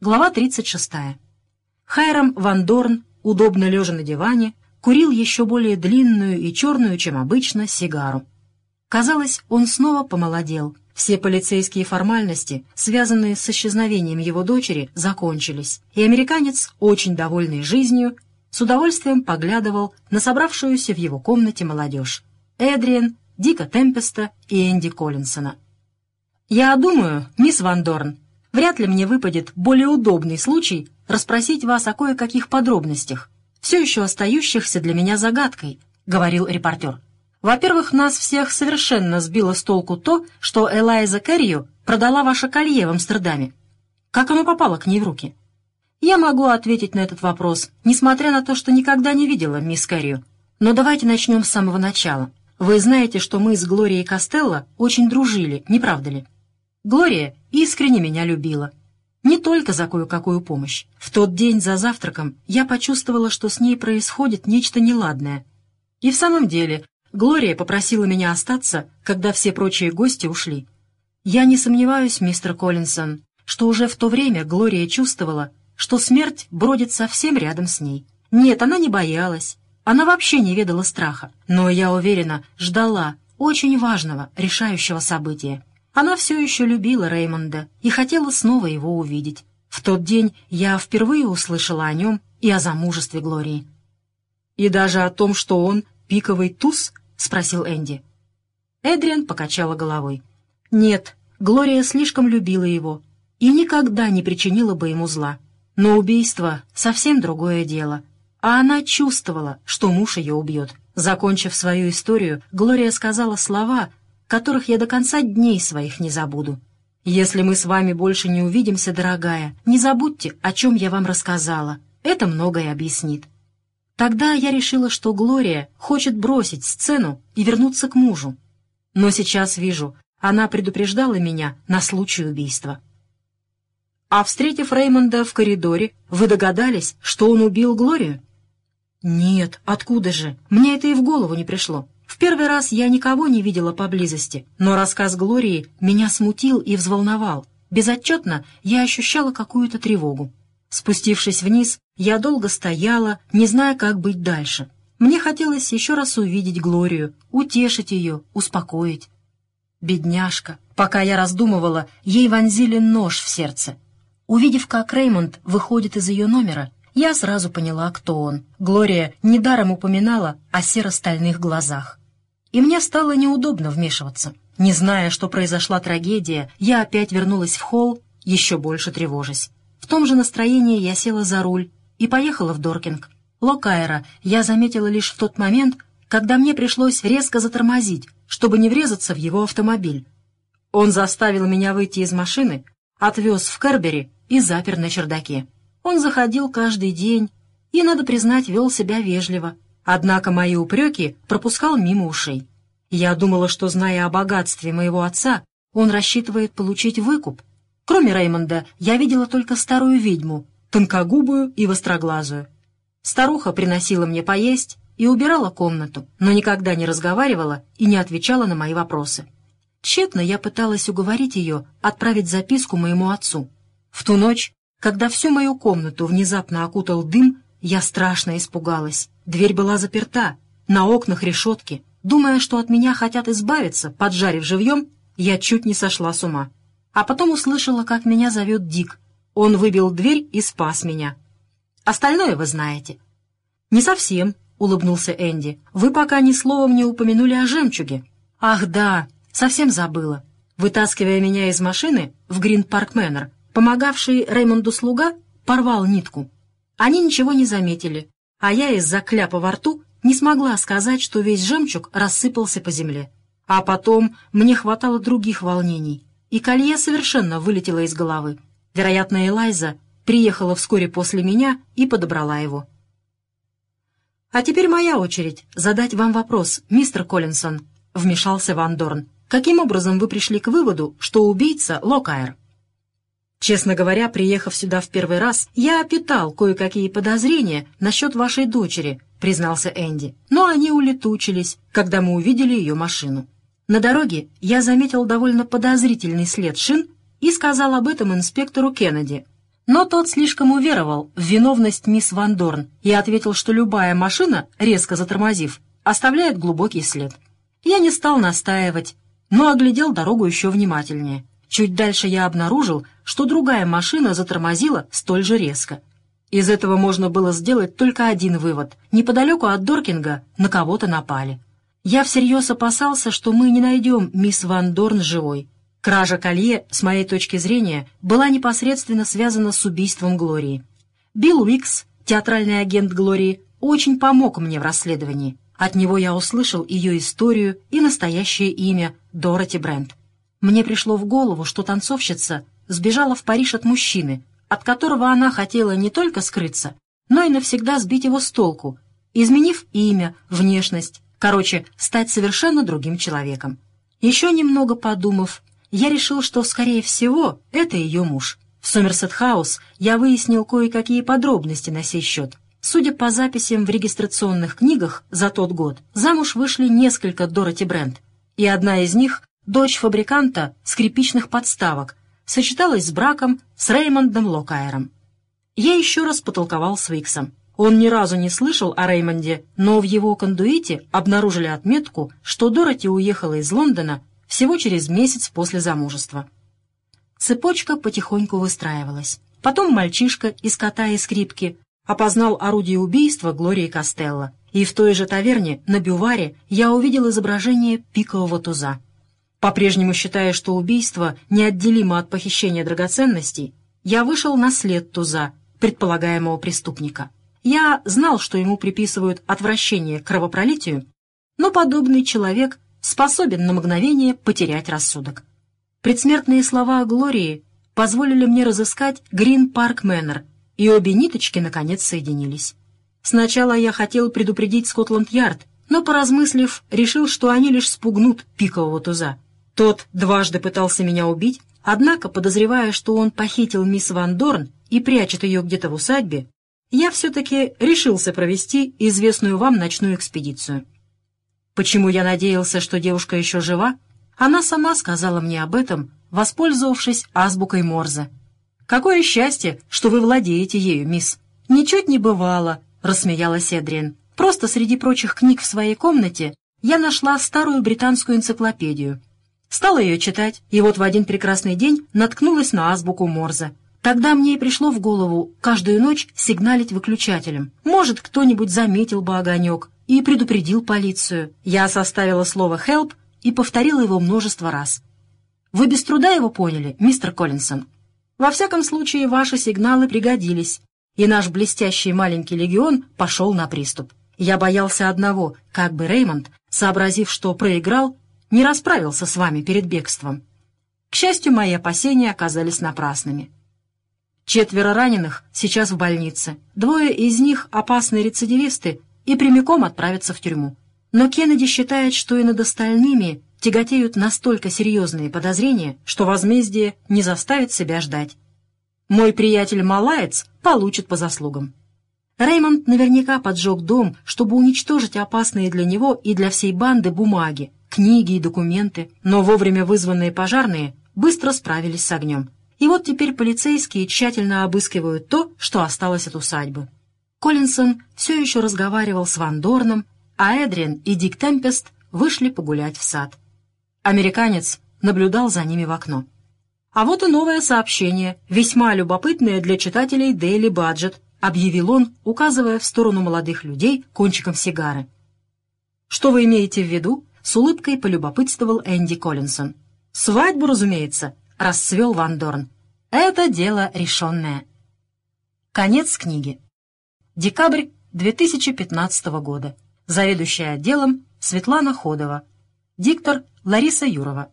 Глава 36. Хайрам Ван Дорн, удобно лежа на диване, курил еще более длинную и черную, чем обычно, сигару. Казалось, он снова помолодел. Все полицейские формальности, связанные с исчезновением его дочери, закончились, и американец, очень довольный жизнью, с удовольствием поглядывал на собравшуюся в его комнате молодежь. Эдриен, Дика Темпеста и Энди Коллинсона. «Я думаю, мисс Ван Дорн, вряд ли мне выпадет более удобный случай расспросить вас о кое-каких подробностях, все еще остающихся для меня загадкой», — говорил репортер. «Во-первых, нас всех совершенно сбило с толку то, что Элайза Кэррию продала ваше колье в Амстердаме. Как оно попало к ней в руки?» «Я могу ответить на этот вопрос, несмотря на то, что никогда не видела мисс Кэррию. Но давайте начнем с самого начала. Вы знаете, что мы с Глорией Костелло очень дружили, не правда ли?» Глория искренне меня любила. Не только за кое-какую помощь. В тот день за завтраком я почувствовала, что с ней происходит нечто неладное. И в самом деле Глория попросила меня остаться, когда все прочие гости ушли. Я не сомневаюсь, мистер Коллинсон, что уже в то время Глория чувствовала, что смерть бродит совсем рядом с ней. Нет, она не боялась, она вообще не ведала страха, но, я уверена, ждала очень важного, решающего события. Она все еще любила Реймонда и хотела снова его увидеть. В тот день я впервые услышала о нем и о замужестве Глории. «И даже о том, что он пиковый туз?» — спросил Энди. Эдриан покачала головой. «Нет, Глория слишком любила его и никогда не причинила бы ему зла. Но убийство — совсем другое дело. А она чувствовала, что муж ее убьет. Закончив свою историю, Глория сказала слова, которых я до конца дней своих не забуду. Если мы с вами больше не увидимся, дорогая, не забудьте, о чем я вам рассказала. Это многое объяснит. Тогда я решила, что Глория хочет бросить сцену и вернуться к мужу. Но сейчас вижу, она предупреждала меня на случай убийства. А встретив Реймонда в коридоре, вы догадались, что он убил Глорию? Нет, откуда же? Мне это и в голову не пришло. Первый раз я никого не видела поблизости, но рассказ Глории меня смутил и взволновал. Безотчетно я ощущала какую-то тревогу. Спустившись вниз, я долго стояла, не зная, как быть дальше. Мне хотелось еще раз увидеть Глорию, утешить ее, успокоить. Бедняжка. Пока я раздумывала, ей вонзили нож в сердце. Увидев, как Реймонд выходит из ее номера, я сразу поняла, кто он. Глория недаром упоминала о серо-стальных глазах и мне стало неудобно вмешиваться. Не зная, что произошла трагедия, я опять вернулась в холл, еще больше тревожась. В том же настроении я села за руль и поехала в Доркинг. Локайра я заметила лишь в тот момент, когда мне пришлось резко затормозить, чтобы не врезаться в его автомобиль. Он заставил меня выйти из машины, отвез в Кербери и запер на чердаке. Он заходил каждый день и, надо признать, вел себя вежливо, Однако мои упреки пропускал мимо ушей. Я думала, что, зная о богатстве моего отца, он рассчитывает получить выкуп. Кроме Реймонда, я видела только старую ведьму, тонкогубую и востроглазую. Старуха приносила мне поесть и убирала комнату, но никогда не разговаривала и не отвечала на мои вопросы. Тщетно я пыталась уговорить ее отправить записку моему отцу. В ту ночь, когда всю мою комнату внезапно окутал дым, я страшно испугалась. Дверь была заперта, на окнах решетки. Думая, что от меня хотят избавиться, поджарив живьем, я чуть не сошла с ума. А потом услышала, как меня зовет Дик. Он выбил дверь и спас меня. Остальное вы знаете. «Не совсем», — улыбнулся Энди. «Вы пока ни словом не упомянули о жемчуге». «Ах, да, совсем забыла». Вытаскивая меня из машины в Грин-Парк Мэннер, помогавший Реймонду слуга порвал нитку. Они ничего не заметили, а я из-за кляпа во рту не смогла сказать, что весь жемчуг рассыпался по земле. А потом мне хватало других волнений, и колье совершенно вылетело из головы. Вероятно, Элайза приехала вскоре после меня и подобрала его. «А теперь моя очередь задать вам вопрос, мистер Коллинсон», — вмешался Ван Дорн. «Каким образом вы пришли к выводу, что убийца — Локайр?» Честно говоря, приехав сюда в первый раз, я питал кое-какие подозрения насчет вашей дочери, признался Энди. Но они улетучились, когда мы увидели ее машину. На дороге я заметил довольно подозрительный след шин и сказал об этом инспектору Кеннеди. Но тот слишком уверовал в виновность мисс Ван Дорн и ответил, что любая машина, резко затормозив, оставляет глубокий след. Я не стал настаивать, но оглядел дорогу еще внимательнее. Чуть дальше я обнаружил, что другая машина затормозила столь же резко. Из этого можно было сделать только один вывод. Неподалеку от Доркинга на кого-то напали. Я всерьез опасался, что мы не найдем мисс Ван Дорн живой. Кража колье, с моей точки зрения, была непосредственно связана с убийством Глории. Билл Уикс, театральный агент Глории, очень помог мне в расследовании. От него я услышал ее историю и настоящее имя Дороти Брент. Мне пришло в голову, что танцовщица сбежала в Париж от мужчины, от которого она хотела не только скрыться, но и навсегда сбить его с толку, изменив имя, внешность, короче, стать совершенно другим человеком. Еще немного подумав, я решил, что, скорее всего, это ее муж. В Сомерсет-хаус я выяснил кое-какие подробности на сей счет. Судя по записям в регистрационных книгах за тот год, замуж вышли несколько Дороти Брент, и одна из них — дочь фабриканта скрипичных подставок, сочеталась с браком с Реймондом Локайером. Я еще раз потолковал с Виксом. Он ни разу не слышал о Реймонде, но в его кондуите обнаружили отметку, что Дороти уехала из Лондона всего через месяц после замужества. Цепочка потихоньку выстраивалась. Потом мальчишка из кота и скрипки опознал орудие убийства Глории Костелло, и в той же таверне на бюваре я увидел изображение пикового туза. По-прежнему считая, что убийство неотделимо от похищения драгоценностей, я вышел на след туза, предполагаемого преступника. Я знал, что ему приписывают отвращение к кровопролитию, но подобный человек способен на мгновение потерять рассудок. Предсмертные слова о Глории позволили мне разыскать Грин Парк Мэннер, и обе ниточки, наконец, соединились. Сначала я хотел предупредить Скотланд-Ярд, но, поразмыслив, решил, что они лишь спугнут пикового туза. Тот дважды пытался меня убить, однако, подозревая, что он похитил мисс Ван Дорн и прячет ее где-то в усадьбе, я все-таки решился провести известную вам ночную экспедицию. Почему я надеялся, что девушка еще жива? Она сама сказала мне об этом, воспользовавшись азбукой Морзе. «Какое счастье, что вы владеете ею, мисс!» «Ничуть не бывало», — рассмеялась Эдриен. «Просто среди прочих книг в своей комнате я нашла старую британскую энциклопедию, Стала ее читать, и вот в один прекрасный день наткнулась на азбуку Морзе. Тогда мне и пришло в голову каждую ночь сигналить выключателем. Может, кто-нибудь заметил бы огонек и предупредил полицию. Я составила слово «help» и повторила его множество раз. Вы без труда его поняли, мистер Коллинсон? Во всяком случае, ваши сигналы пригодились, и наш блестящий маленький легион пошел на приступ. Я боялся одного, как бы Реймонд, сообразив, что проиграл, не расправился с вами перед бегством. К счастью, мои опасения оказались напрасными. Четверо раненых сейчас в больнице. Двое из них опасные рецидивисты и прямиком отправятся в тюрьму. Но Кеннеди считает, что и над остальными тяготеют настолько серьезные подозрения, что возмездие не заставит себя ждать. Мой приятель Малаец получит по заслугам. Реймонд наверняка поджег дом, чтобы уничтожить опасные для него и для всей банды бумаги, книги и документы, но вовремя вызванные пожарные быстро справились с огнем. И вот теперь полицейские тщательно обыскивают то, что осталось от усадьбы. Коллинсон все еще разговаривал с Ван Дорном, а Эдриан и Дик Темпест вышли погулять в сад. Американец наблюдал за ними в окно. «А вот и новое сообщение, весьма любопытное для читателей Daily Budget», объявил он, указывая в сторону молодых людей кончиком сигары. «Что вы имеете в виду?» С улыбкой полюбопытствовал Энди Коллинсон. «Свадьбу, разумеется», — расцвел Ван Дорн. «Это дело решенное». Конец книги. Декабрь 2015 года. Заведующая отделом Светлана Ходова. Диктор Лариса Юрова.